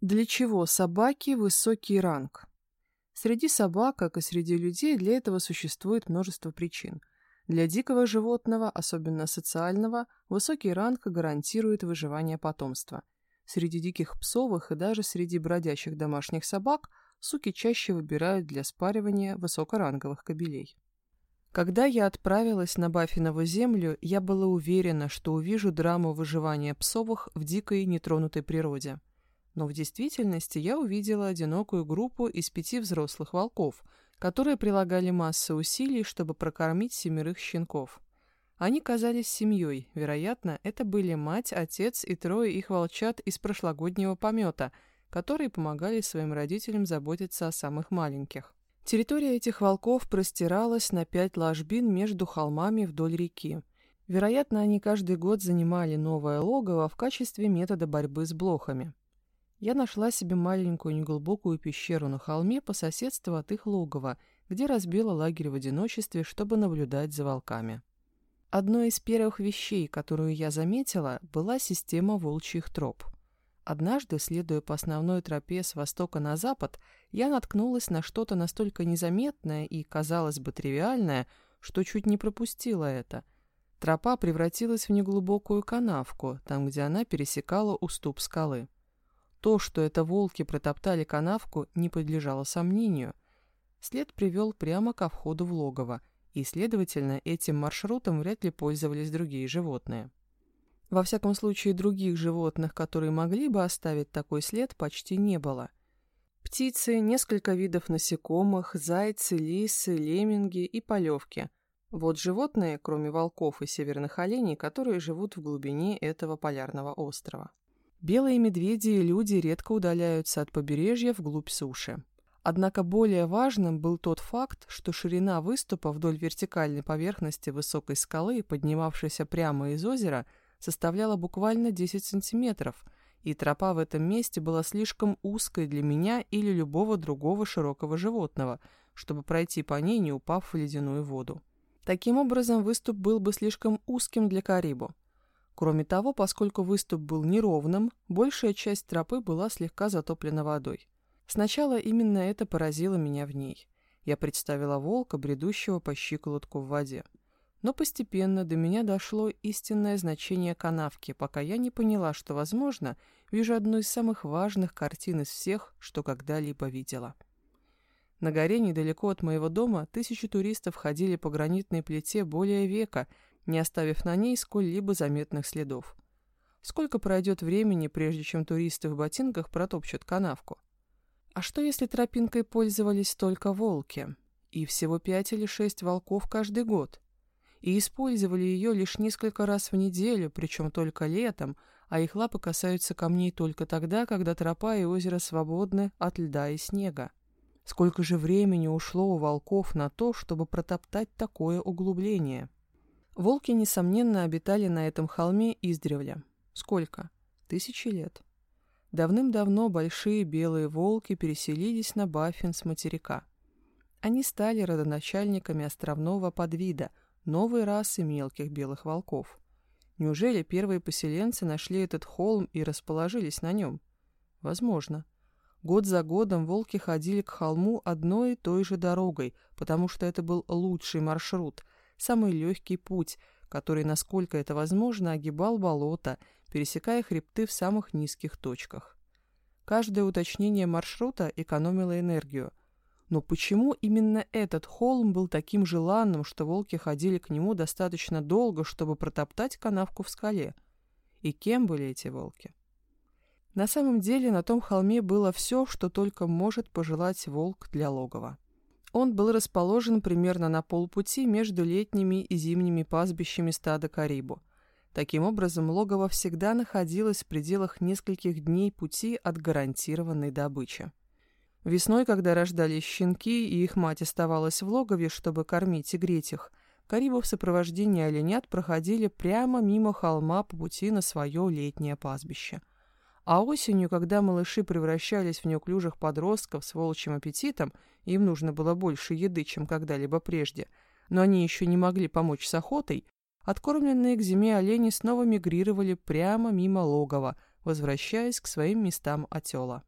Для чего собаки высокий ранг? Среди собак, как и среди людей, для этого существует множество причин. Для дикого животного, особенно социального, высокий ранг гарантирует выживание потомства. Среди диких псовых и даже среди бродячих домашних собак суки чаще выбирают для спаривания высокоранговых кобелей. Когда я отправилась на Баффинову землю, я была уверена, что увижу драму выживания псовых в дикой нетронутой природе. Но в действительности я увидела одинокую группу из пяти взрослых волков, которые прилагали массу усилий, чтобы прокормить семерых щенков. Они казались семьей, вероятно, это были мать, отец и трое их волчат из прошлогоднего помета, которые помогали своим родителям заботиться о самых маленьких. Территория этих волков простиралась на пять ложбин между холмами вдоль реки. Вероятно, они каждый год занимали новое логово в качестве метода борьбы с блохами. Я нашла себе маленькую неглубокую пещеру на холме по соседству от их логова, где разбила лагерь в одиночестве, чтобы наблюдать за волками. Одной из первых вещей, которую я заметила, была система волчьих троп – Однажды, следуя по основной тропе с востока на запад, я наткнулась на что-то настолько незаметное и, казалось бы, тривиальное, что чуть не пропустила это. Тропа превратилась в неглубокую канавку, там, где она пересекала уступ скалы. То, что это волки протоптали канавку, не подлежало сомнению. След привел прямо ко входу в логово, и, следовательно, этим маршрутом вряд ли пользовались другие животные. Во всяком случае, других животных, которые могли бы оставить такой след, почти не было. Птицы, несколько видов насекомых, зайцы, лисы, лемминги и полевки. Вот животные, кроме волков и северных оленей, которые живут в глубине этого полярного острова. Белые медведи и люди редко удаляются от побережья вглубь суши. Однако более важным был тот факт, что ширина выступа вдоль вертикальной поверхности высокой скалы, поднимавшейся прямо из озера – составляла буквально 10 сантиметров, и тропа в этом месте была слишком узкой для меня или любого другого широкого животного, чтобы пройти по ней, не упав в ледяную воду. Таким образом, выступ был бы слишком узким для Карибу. Кроме того, поскольку выступ был неровным, большая часть тропы была слегка затоплена водой. Сначала именно это поразило меня в ней. Я представила волка, бредущего по щиколотку в воде. Но постепенно до меня дошло истинное значение канавки, пока я не поняла, что, возможно, вижу одну из самых важных картин из всех, что когда-либо видела. На горе недалеко от моего дома тысячи туристов ходили по гранитной плите более века, не оставив на ней сколь-либо заметных следов. Сколько пройдет времени, прежде чем туристы в ботинках протопчут канавку? А что, если тропинкой пользовались только волки? И всего пять или шесть волков каждый год? и использовали ее лишь несколько раз в неделю, причем только летом, а их лапы касаются камней только тогда, когда тропа и озеро свободны от льда и снега. Сколько же времени ушло у волков на то, чтобы протоптать такое углубление? Волки, несомненно, обитали на этом холме издревле. Сколько? Тысячи лет. Давным-давно большие белые волки переселились на Баффин с материка. Они стали родоначальниками островного подвида – новой расы мелких белых волков. Неужели первые поселенцы нашли этот холм и расположились на нем? Возможно. Год за годом волки ходили к холму одной и той же дорогой, потому что это был лучший маршрут, самый легкий путь, который, насколько это возможно, огибал болото, пересекая хребты в самых низких точках. Каждое уточнение маршрута экономило энергию, но почему именно этот холм был таким желанным, что волки ходили к нему достаточно долго, чтобы протоптать канавку в скале? И кем были эти волки? На самом деле на том холме было все, что только может пожелать волк для логова. Он был расположен примерно на полпути между летними и зимними пастбищами стада Карибу. Таким образом, логово всегда находилось в пределах нескольких дней пути от гарантированной добычи. Весной, когда рождались щенки, и их мать оставалась в логове, чтобы кормить и греть их, Карибы в сопровождении оленят проходили прямо мимо холма по пути на свое летнее пастбище. А осенью, когда малыши превращались в неуклюжих подростков с волчьим аппетитом, им нужно было больше еды, чем когда-либо прежде, но они еще не могли помочь с охотой, откормленные к зиме олени снова мигрировали прямо мимо логова, возвращаясь к своим местам отела.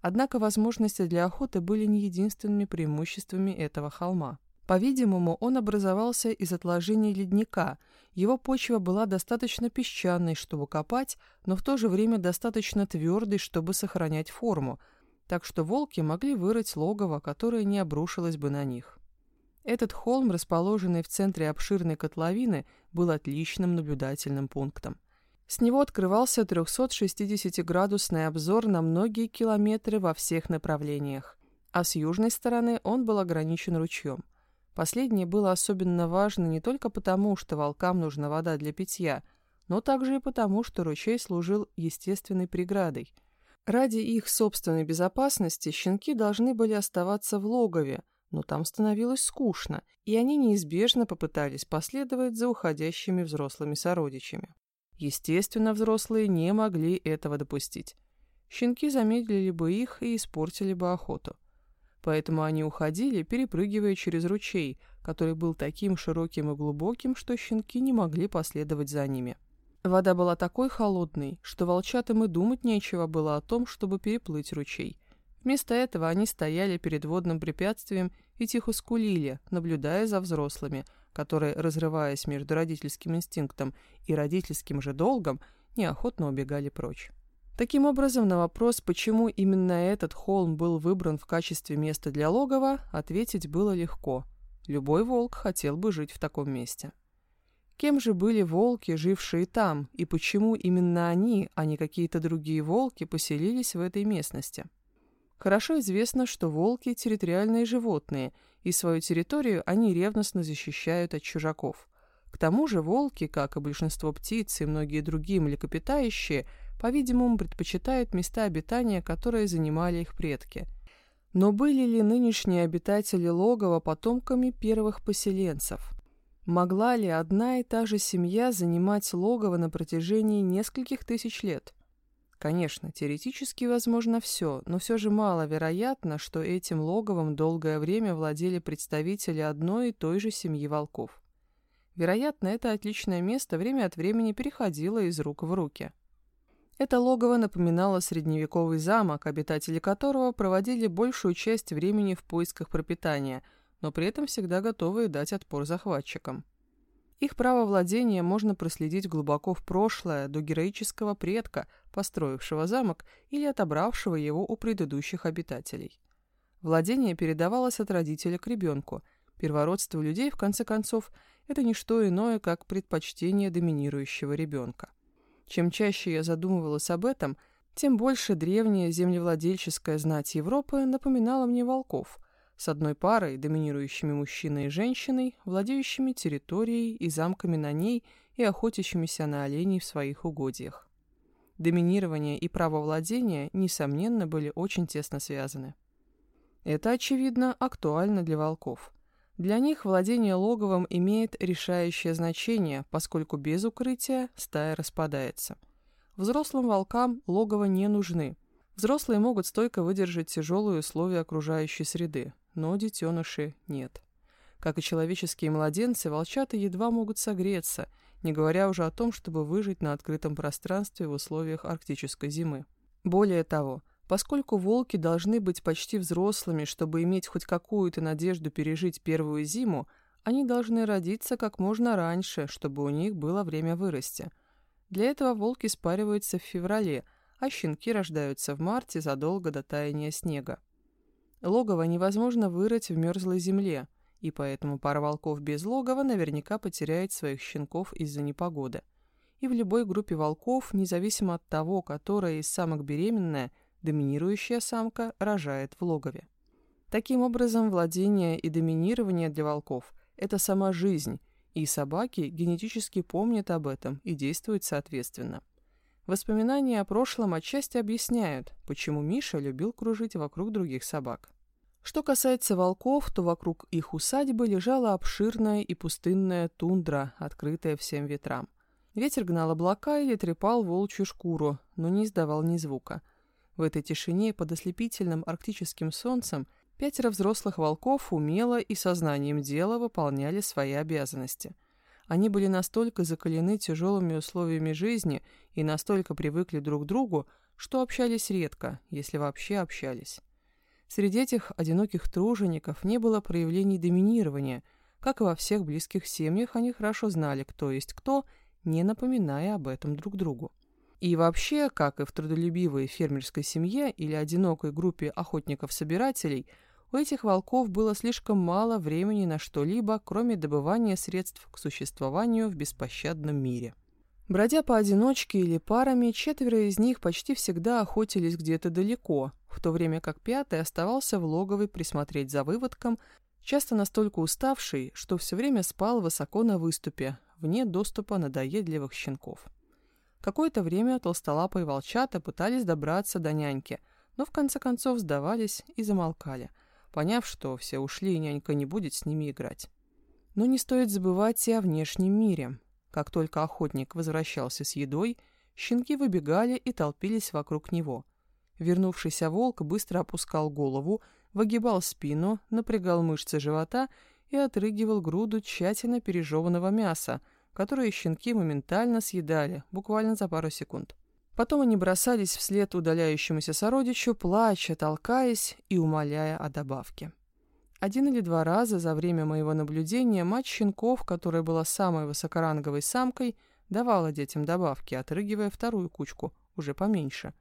Однако возможности для охоты были не единственными преимуществами этого холма. По-видимому, он образовался из отложений ледника. Его почва была достаточно песчаной, чтобы копать, но в то же время достаточно твердой, чтобы сохранять форму, так что волки могли вырыть логово, которое не обрушилось бы на них. Этот холм, расположенный в центре обширной котловины, был отличным наблюдательным пунктом. С него открывался 360-градусный обзор на многие километры во всех направлениях, а с южной стороны он был ограничен ручьем. Последнее было особенно важно не только потому, что волкам нужна вода для питья, но также и потому, что ручей служил естественной преградой. Ради их собственной безопасности щенки должны были оставаться в логове, но там становилось скучно, и они неизбежно попытались последовать за уходящими взрослыми сородичами. Естественно, взрослые не могли этого допустить. Щенки замедлили бы их и испортили бы охоту. Поэтому они уходили, перепрыгивая через ручей, который был таким широким и глубоким, что щенки не могли последовать за ними. Вода была такой холодной, что волчатам и думать нечего было о том, чтобы переплыть ручей. Вместо этого они стояли перед водным препятствием и тихо скулили, наблюдая за взрослыми, которые, разрываясь между родительским инстинктом и родительским же долгом, неохотно убегали прочь. Таким образом, на вопрос, почему именно этот холм был выбран в качестве места для логова, ответить было легко. Любой волк хотел бы жить в таком месте. Кем же были волки, жившие там, и почему именно они, а не какие-то другие волки, поселились в этой местности? Хорошо известно, что волки – территориальные животные, и свою территорию они ревностно защищают от чужаков. К тому же волки, как и большинство птиц и многие другие млекопитающие, по-видимому, предпочитают места обитания, которые занимали их предки. Но были ли нынешние обитатели логова потомками первых поселенцев? Могла ли одна и та же семья занимать логово на протяжении нескольких тысяч лет? Конечно, теоретически возможно все, но все же маловероятно, что этим логовом долгое время владели представители одной и той же семьи волков. Вероятно, это отличное место время от времени переходило из рук в руки. Это логово напоминало средневековый замок, обитатели которого проводили большую часть времени в поисках пропитания, но при этом всегда готовые дать отпор захватчикам. Их право владения можно проследить глубоко в прошлое, до героического предка, построившего замок или отобравшего его у предыдущих обитателей. Владение передавалось от родителя к ребенку. Первородство людей, в конце концов, это не что иное, как предпочтение доминирующего ребенка. Чем чаще я задумывалась об этом, тем больше древняя землевладельческая знать Европы напоминала мне волков – с одной парой, доминирующими мужчиной и женщиной, владеющими территорией и замками на ней и охотящимися на оленей в своих угодьях. Доминирование и право владения, несомненно, были очень тесно связаны. Это, очевидно, актуально для волков. Для них владение логовом имеет решающее значение, поскольку без укрытия стая распадается. Взрослым волкам логово не нужны. Взрослые могут стойко выдержать тяжелые условия окружающей среды, но детеныши нет. Как и человеческие младенцы, волчата едва могут согреться, не говоря уже о том, чтобы выжить на открытом пространстве в условиях арктической зимы. Более того, поскольку волки должны быть почти взрослыми, чтобы иметь хоть какую-то надежду пережить первую зиму, они должны родиться как можно раньше, чтобы у них было время вырасти. Для этого волки спариваются в феврале, а щенки рождаются в марте задолго до таяния снега. Логово невозможно вырыть в мерзлой земле, и поэтому пара волков без логова наверняка потеряет своих щенков из-за непогоды. И в любой группе волков, независимо от того, которая из самок беременная, доминирующая самка рожает в логове. Таким образом, владение и доминирование для волков – это сама жизнь, и собаки генетически помнят об этом и действуют соответственно. Воспоминания о прошлом отчасти объясняют, почему Миша любил кружить вокруг других собак. Что касается волков, то вокруг их усадьбы лежала обширная и пустынная тундра, открытая всем ветрам. Ветер гнал облака или трепал волчью шкуру, но не издавал ни звука. В этой тишине под ослепительным арктическим солнцем пятеро взрослых волков умело и сознанием дела выполняли свои обязанности. Они были настолько закалены тяжелыми условиями жизни и настолько привыкли друг к другу, что общались редко, если вообще общались. Среди этих одиноких тружеников не было проявлений доминирования, как и во всех близких семьях они хорошо знали, кто есть кто, не напоминая об этом друг другу. И вообще, как и в трудолюбивой фермерской семье или одинокой группе охотников-собирателей, у этих волков было слишком мало времени на что-либо, кроме добывания средств к существованию в беспощадном мире. Бродя поодиночке или парами, четверо из них почти всегда охотились где-то далеко, в то время как пятый оставался в логовой присмотреть за выводком, часто настолько уставший, что все время спал высоко на выступе, вне доступа надоедливых щенков. Какое-то время толстолапые волчата пытались добраться до няньки, но в конце концов сдавались и замолкали, поняв, что все ушли и нянька не будет с ними играть. Но не стоит забывать и о внешнем мире. Как только охотник возвращался с едой, щенки выбегали и толпились вокруг него. Вернувшийся волк быстро опускал голову, выгибал спину, напрягал мышцы живота и отрыгивал груду тщательно пережеванного мяса, которое щенки моментально съедали, буквально за пару секунд. Потом они бросались вслед удаляющемуся сородичу, плача, толкаясь и умоляя о добавке. Один или два раза за время моего наблюдения мать щенков, которая была самой высокоранговой самкой, давала детям добавки, отрыгивая вторую кучку, уже поменьше.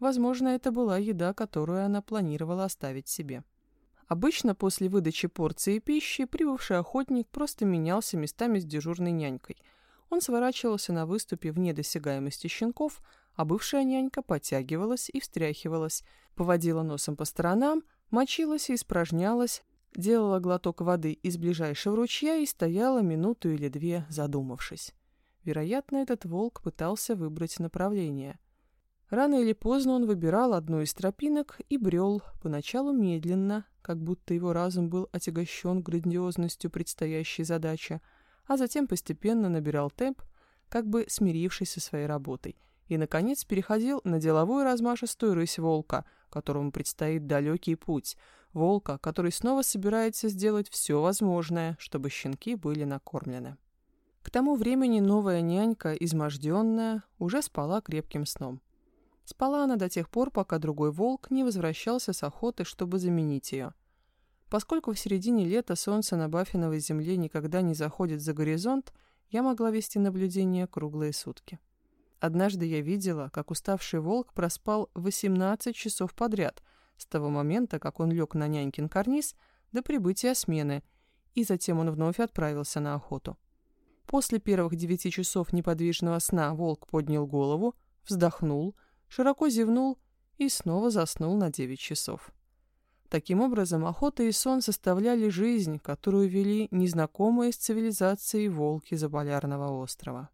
Возможно, это была еда, которую она планировала оставить себе. Обычно после выдачи порции пищи прибывший охотник просто менялся местами с дежурной нянькой. Он сворачивался на выступе вне досягаемости щенков, а бывшая нянька подтягивалась и встряхивалась, поводила носом по сторонам, мочилась и испражнялась, делала глоток воды из ближайшего ручья и стояла минуту или две, задумавшись. Вероятно, этот волк пытался выбрать направление. Рано или поздно он выбирал одну из тропинок и брел, поначалу медленно, как будто его разум был отягощен грандиозностью предстоящей задачи, а затем постепенно набирал темп, как бы смирившись со своей работой, и, наконец, переходил на деловую размашистую рысь волка, которому предстоит далекий путь — волка, который снова собирается сделать все возможное, чтобы щенки были накормлены. К тому времени новая нянька, изможденная, уже спала крепким сном. Спала она до тех пор, пока другой волк не возвращался с охоты, чтобы заменить ее. Поскольку в середине лета солнце на Баффиновой земле никогда не заходит за горизонт, я могла вести наблюдение круглые сутки. Однажды я видела, как уставший волк проспал 18 часов подряд – с того момента, как он лег на нянькин карниз, до прибытия смены, и затем он вновь отправился на охоту. После первых девяти часов неподвижного сна волк поднял голову, вздохнул, широко зевнул и снова заснул на девять часов. Таким образом, охота и сон составляли жизнь, которую вели незнакомые с цивилизацией волки Заполярного острова.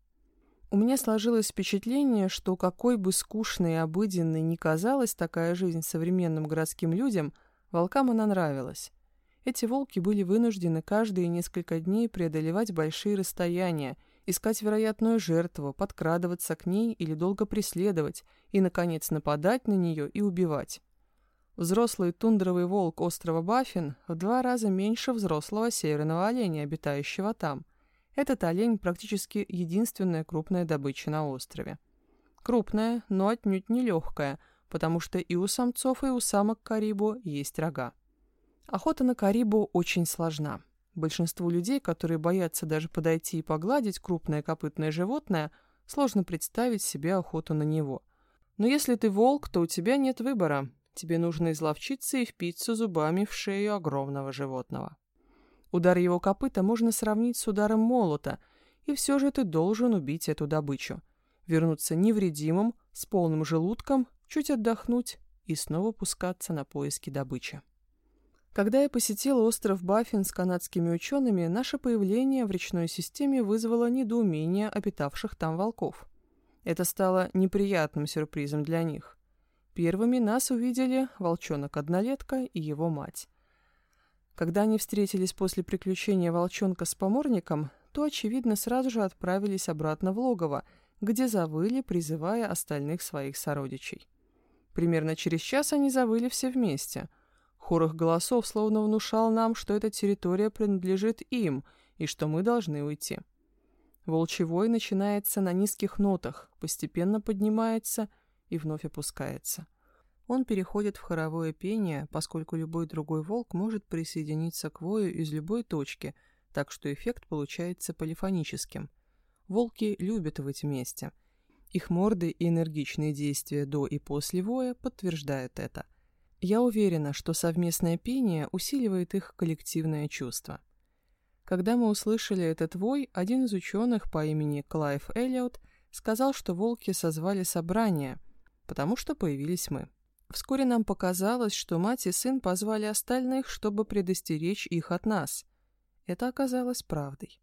У меня сложилось впечатление, что какой бы скучной и обыденной ни казалась такая жизнь современным городским людям, волкам она нравилась. Эти волки были вынуждены каждые несколько дней преодолевать большие расстояния, искать вероятную жертву, подкрадываться к ней или долго преследовать, и, наконец, нападать на нее и убивать. Взрослый тундровый волк острова Баффин в два раза меньше взрослого северного оленя, обитающего там – этот олень практически единственная крупная добыча на острове. Крупная, но отнюдь не легкая, потому что и у самцов, и у самок карибу есть рога. Охота на карибу очень сложна. Большинству людей, которые боятся даже подойти и погладить крупное копытное животное, сложно представить себе охоту на него. Но если ты волк, то у тебя нет выбора. Тебе нужно изловчиться и впиться зубами в шею огромного животного. Удар его копыта можно сравнить с ударом молота, и все же ты должен убить эту добычу. Вернуться невредимым, с полным желудком, чуть отдохнуть и снова пускаться на поиски добычи. Когда я посетила остров Баффин с канадскими учеными, наше появление в речной системе вызвало недоумение обитавших там волков. Это стало неприятным сюрпризом для них. Первыми нас увидели волчонок-однолетка и его мать. Когда они встретились после приключения волчонка с поморником, то, очевидно, сразу же отправились обратно в логово, где завыли, призывая остальных своих сородичей. Примерно через час они завыли все вместе. Хор их голосов словно внушал нам, что эта территория принадлежит им и что мы должны уйти. Волчий вой начинается на низких нотах, постепенно поднимается и вновь опускается. Он переходит в хоровое пение, поскольку любой другой волк может присоединиться к вою из любой точки, так что эффект получается полифоническим. Волки любят выть вместе. Их морды и энергичные действия до и после воя подтверждают это. Я уверена, что совместное пение усиливает их коллективное чувство. Когда мы услышали этот вой, один из ученых по имени Клайв Эллиот сказал, что волки созвали собрание, потому что появились мы. Вскоре нам показалось, что мать и сын позвали остальных, чтобы предостеречь их от нас. Это оказалось правдой.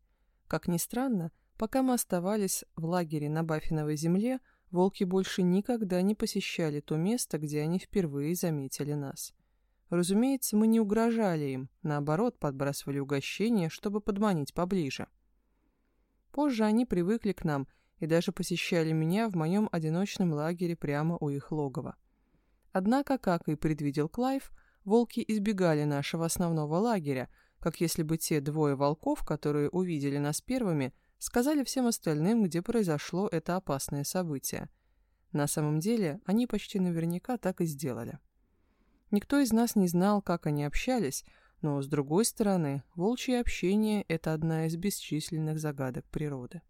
Как ни странно, пока мы оставались в лагере на Баффиновой земле, волки больше никогда не посещали то место, где они впервые заметили нас. Разумеется, мы не угрожали им, наоборот, подбрасывали угощения, чтобы подманить поближе. Позже они привыкли к нам и даже посещали меня в моем одиночном лагере прямо у их логова. Однако, как и предвидел Клайв, волки избегали нашего основного лагеря, как если бы те двое волков, которые увидели нас первыми, сказали всем остальным, где произошло это опасное событие. На самом деле, они почти наверняка так и сделали. Никто из нас не знал, как они общались, но, с другой стороны, волчье общение – это одна из бесчисленных загадок природы.